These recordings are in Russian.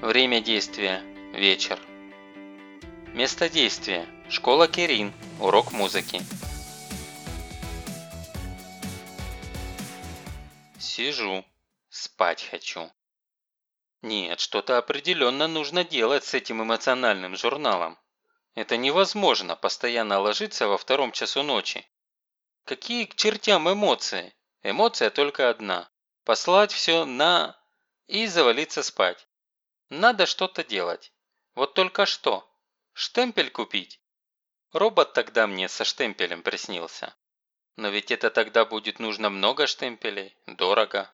Время действия – вечер. Место действия – школа Керин, урок музыки. Сижу, спать хочу. Нет, что-то определенно нужно делать с этим эмоциональным журналом. Это невозможно постоянно ложиться во втором часу ночи. Какие к чертям эмоции? Эмоция только одна – послать все на... и завалиться спать. Надо что-то делать. Вот только что. Штемпель купить? Робот тогда мне со штемпелем приснился. Но ведь это тогда будет нужно много штемпелей, дорого.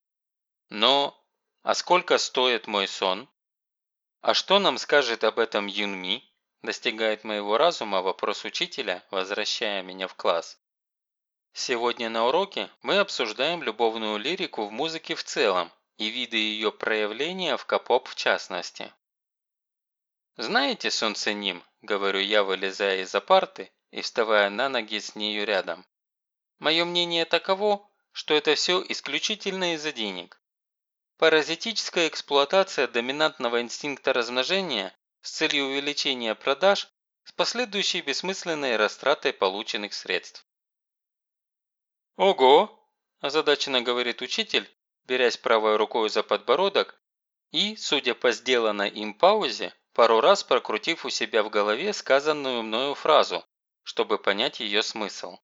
Но, а сколько стоит мой сон? А что нам скажет об этом Юнми? Достигает моего разума вопрос учителя, возвращая меня в класс. Сегодня на уроке мы обсуждаем любовную лирику в музыке в целом и виды ее проявления в капоп в частности. «Знаете, солнце ним», – говорю я, вылезая из-за парты и вставая на ноги с нею рядом. «Мое мнение таково, что это все исключительно из-за денег. Паразитическая эксплуатация доминантного инстинкта размножения с целью увеличения продаж с последующей бессмысленной растратой полученных средств. «Ого!» – озадаченно говорит учитель, берясь правой рукой за подбородок и, судя по сделанной им паузе, пару раз прокрутив у себя в голове сказанную мною фразу, чтобы понять ее смысл.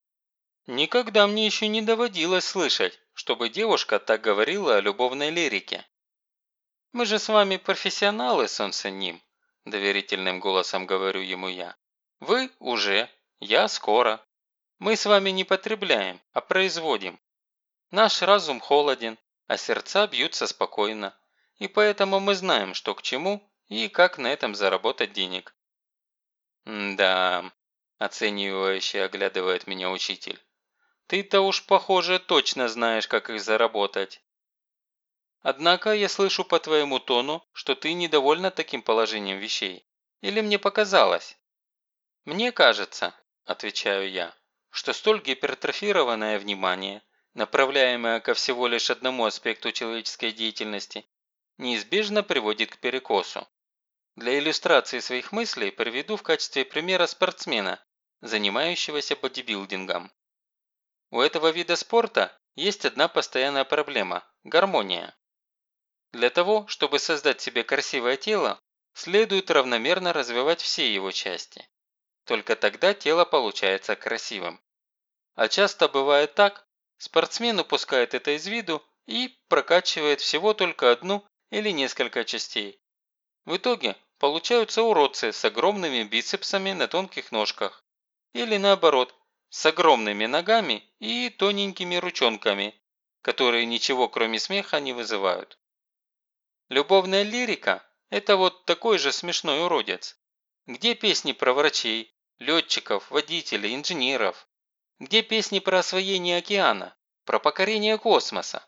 Никогда мне еще не доводилось слышать, чтобы девушка так говорила о любовной лирике. «Мы же с вами профессионалы, солнце ним», – доверительным голосом говорю ему я. «Вы уже, я скоро. Мы с вами не потребляем, а производим. Наш разум холоден, а сердца бьются спокойно. И поэтому мы знаем, что к чему и как на этом заработать денег. «Да», – оценивающе оглядывает меня учитель. «Ты-то уж, похоже, точно знаешь, как их заработать. Однако я слышу по твоему тону, что ты недовольна таким положением вещей. Или мне показалось?» «Мне кажется», – отвечаю я, – «что столь гипертрофированное внимание – направляемая ко всего лишь одному аспекту человеческой деятельности, неизбежно приводит к перекосу. Для иллюстрации своих мыслей приведу в качестве примера спортсмена, занимающегося бодибилдингом. У этого вида спорта есть одна постоянная проблема – гармония. Для того, чтобы создать себе красивое тело, следует равномерно развивать все его части. Только тогда тело получается красивым. А часто бывает так, Спортсмен упускает это из виду и прокачивает всего только одну или несколько частей. В итоге получаются уродцы с огромными бицепсами на тонких ножках. Или наоборот, с огромными ногами и тоненькими ручонками, которые ничего кроме смеха не вызывают. Любовная лирика – это вот такой же смешной уродец. Где песни про врачей, летчиков, водителей, инженеров? Где песни про освоение океана? Про покорение космоса?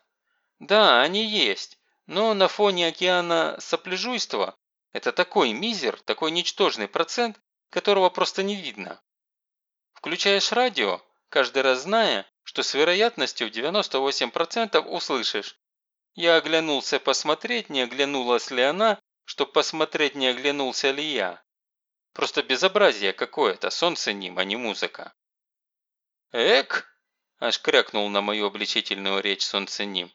Да, они есть, но на фоне океана сопляжуйства это такой мизер, такой ничтожный процент, которого просто не видно. Включаешь радио, каждый раз зная, что с вероятностью 98% услышишь. Я оглянулся посмотреть, не оглянулась ли она, чтоб посмотреть, не оглянулся ли я. Просто безобразие какое-то, солнце ним, а не музыка. «Эк!» – аж крякнул на мою обличительную речь солнценим.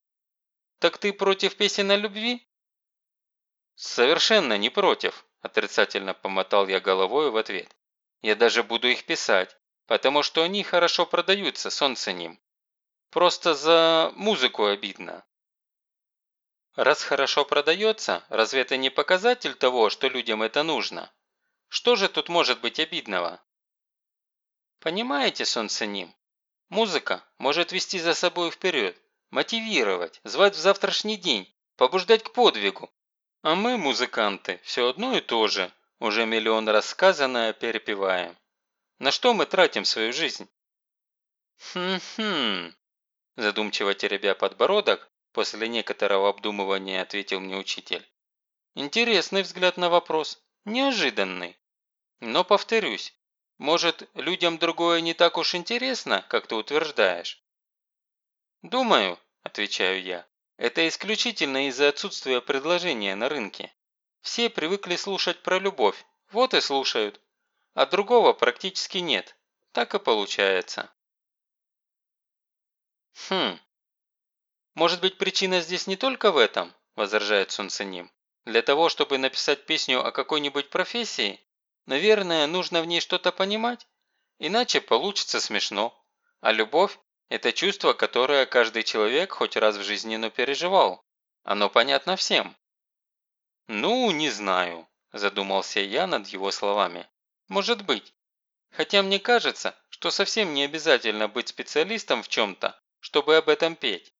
«Так ты против песен о любви?» «Совершенно не против», – отрицательно помотал я головой в ответ. «Я даже буду их писать, потому что они хорошо продаются, солнценим. Просто за музыку обидно». Раз хорошо продается, разве это не показатель того, что людям это нужно? Что же тут может быть обидного? Понимаете, солнценим, музыка может вести за собой вперед, мотивировать, звать в завтрашний день, побуждать к подвигу. А мы, музыканты, все одно и то же, уже миллион раз сказанное перепеваем. На что мы тратим свою жизнь? Хм-хм, задумчиво теребя подбородок, после некоторого обдумывания ответил мне учитель. Интересный взгляд на вопрос, неожиданный. Но повторюсь, может, людям другое не так уж интересно, как ты утверждаешь? Думаю, отвечаю я, это исключительно из-за отсутствия предложения на рынке. Все привыкли слушать про любовь, вот и слушают. А другого практически нет. Так и получается. Хм. Может быть причина здесь не только в этом, возражает Сунциним. Для того, чтобы написать песню о какой-нибудь профессии, наверное, нужно в ней что-то понимать, иначе получится смешно. А любовь – это чувство, которое каждый человек хоть раз в жизни, но переживал. Оно понятно всем. «Ну, не знаю», – задумался я над его словами. «Может быть. Хотя мне кажется, что совсем не обязательно быть специалистом в чем-то, чтобы об этом петь.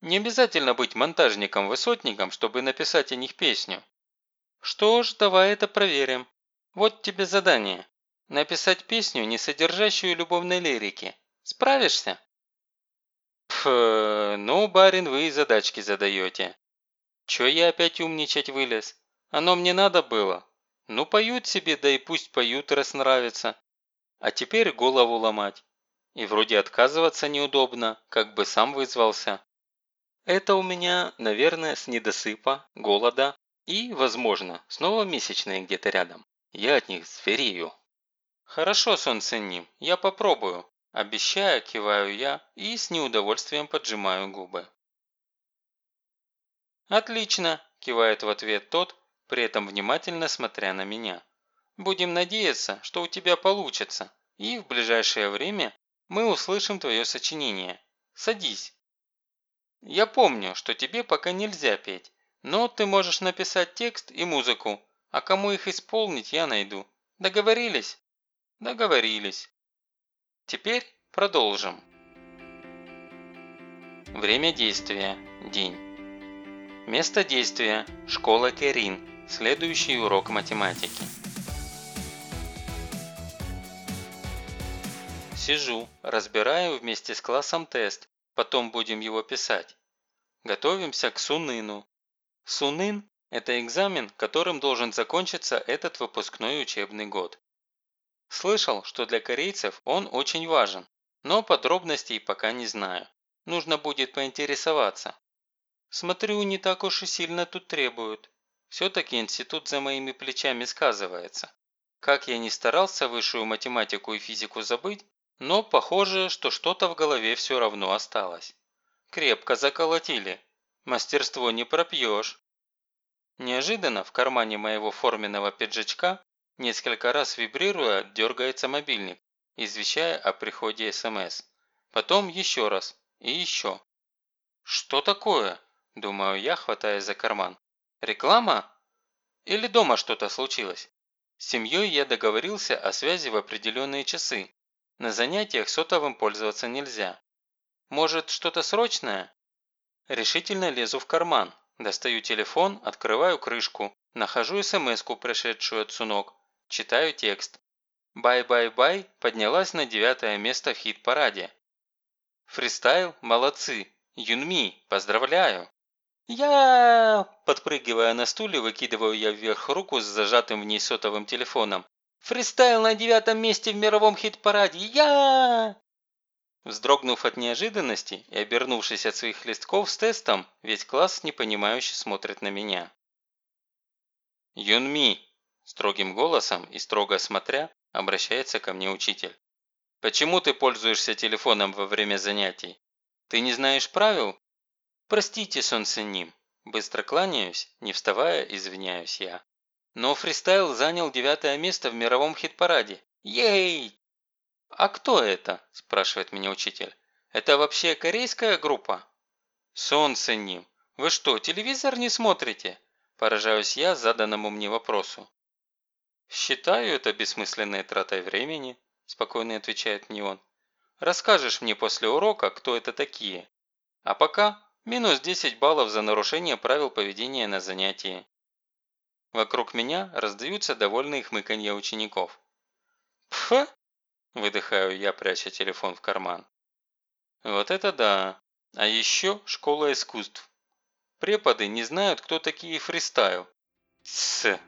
Не обязательно быть монтажником-высотником, чтобы написать о них песню. Что ж, давай это проверим. Вот тебе задание. Написать песню, не содержащую любовной лирики. Справишься? Пф, ну, барин, вы и задачки задаете. Чё я опять умничать вылез? Оно мне надо было. Ну, поют себе, да и пусть поют, раз нравится. А теперь голову ломать. И вроде отказываться неудобно, как бы сам вызвался. Это у меня, наверное, с недосыпа, голода и, возможно, снова месячные где-то рядом. Я от них зверею. Хорошо, солнце ним, я попробую. Обещаю, киваю я и с неудовольствием поджимаю губы. «Отлично!» – кивает в ответ тот, при этом внимательно смотря на меня. «Будем надеяться, что у тебя получится, и в ближайшее время мы услышим твое сочинение. Садись!» Я помню, что тебе пока нельзя петь, но ты можешь написать текст и музыку, а кому их исполнить, я найду. Договорились? Договорились. Теперь продолжим. Время действия – день. Место действия – школа Керин, следующий урок математики. Сижу, разбираю вместе с классом тест, Потом будем его писать. Готовимся к Суныну. Сунын – это экзамен, которым должен закончиться этот выпускной учебный год. Слышал, что для корейцев он очень важен, но подробностей пока не знаю. Нужно будет поинтересоваться. Смотрю, не так уж и сильно тут требуют. Все-таки институт за моими плечами сказывается. Как я ни старался высшую математику и физику забыть, но похоже, что что-то в голове все равно осталось. Крепко заколотили. Мастерство не пропьешь. Неожиданно в кармане моего форменного пиджачка, несколько раз вибрируя, дергается мобильник, извещая о приходе СМС. Потом еще раз и еще. «Что такое?» – думаю я, хватаясь за карман. «Реклама? Или дома что-то случилось?» С семьей я договорился о связи в определенные часы, на занятиях сотовым пользоваться нельзя. Может, что-то срочное? Решительно лезу в карман. Достаю телефон, открываю крышку, нахожу смс-ку, пришедшую от Сунок, читаю текст. «Bye-bye-bye» поднялась на девятое место в хит-параде. Фристайл – молодцы. Юнми, поздравляю. Я, подпрыгивая на стуле, выкидываю я вверх руку с зажатым в ней сотовым телефоном. Фристайл на девятом месте в мировом хит-параде! Я!» Вздрогнув от неожиданности и обернувшись от своих листков с тестом, весь класс непонимающе смотрит на меня. «Юнми!» – строгим голосом и строго смотря, обращается ко мне учитель. «Почему ты пользуешься телефоном во время занятий? Ты не знаешь правил?» «Простите, Сонсеним!» Быстро кланяюсь, не вставая, извиняюсь я. Но фристайл занял девятое место в мировом хит-параде. Ей! «А кто это?» – спрашивает меня учитель. «Это вообще корейская группа?» «Солнце ним! Вы что, телевизор не смотрите?» – поражаюсь я заданному мне вопросу. «Считаю это бессмысленной тратой времени», – спокойно отвечает мне он. «Расскажешь мне после урока, кто это такие. А пока минус 10 баллов за нарушение правил поведения на занятии. Вокруг меня раздаются довольные хмыканья учеников. «Пф!» – выдыхаю я, пряча телефон в карман. Вот это да! А еще школа искусств. Преподы не знают, кто такие фристайл. Тсс!